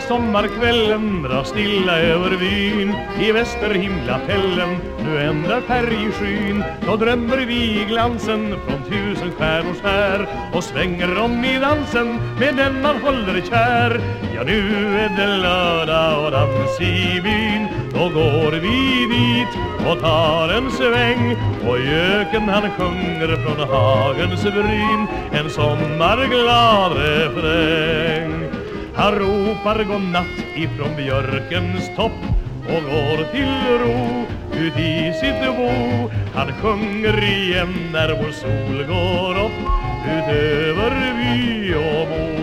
Sommarkvällen drar stilla över vyn I västerhimlapellen nu ändrar färgskyn Då drömmer vi i glansen från tusen stjärnors här Och svänger om i dansen med den man håller kär. Ja, nu är det lördag och dans i byn. Då går vi dit och tar en sväng. Och göken han sjunger från hagens bryn. En sommarglad refräng han ropar godnatt ifrån björkens topp och går till ro ut i sitt bo. Han sjunger igen när vår sol går upp utöver by och bo.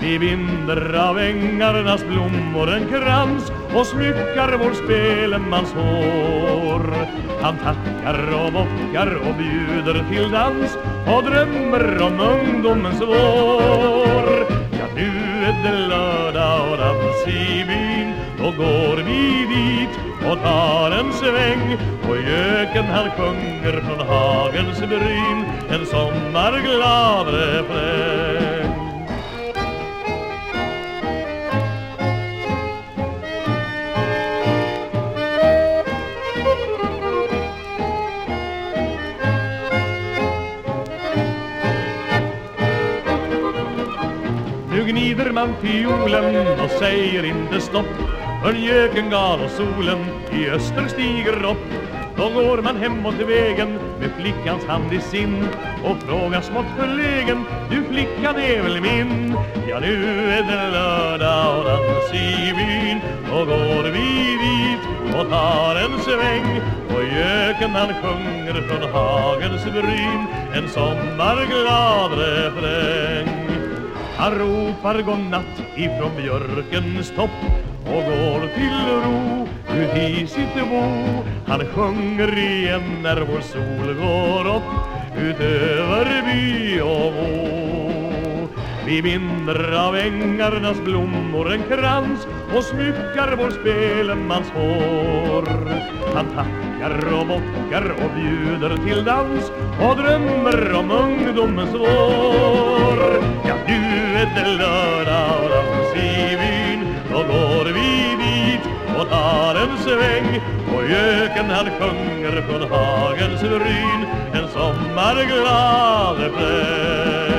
Vi binder av ängarnas blommor en krans och smyckar vår spelemans hår. Han tackar och bockar och bjuder till dans och drömmer om ungdomens vår i byn Då går vi dit och tar en sväng Och göken han sjunger från hagens bryn En sommarglad refräng Nu gnider man fiolen och säger inte stopp. För göken gav och solen i öster stiger upp. Då går man hemåt vägen med flickans hand i sin Och frågar smått förlegen Du flickan är väl min? Ja nu är det lördag och dans i byn Då går vi dit och tar en sväng. Och göken han sjunger från hagens bryn En sommarglad refräng han ropar godnatt ifrån björkens topp och går till ro ut i sitt bo. Han sjunger igen när vår sol går upp utöver by och må. Vi binder av ängarnas blommor en krans och smyckar vår spelemans hår. Han tackar och bockar och bjuder till dans och drömmer om ungdomens vår. Ja, lördag och dans i byn, då går vi dit och tar en sväng och göken han sjunger från hagens bryn en sommarglad refräng.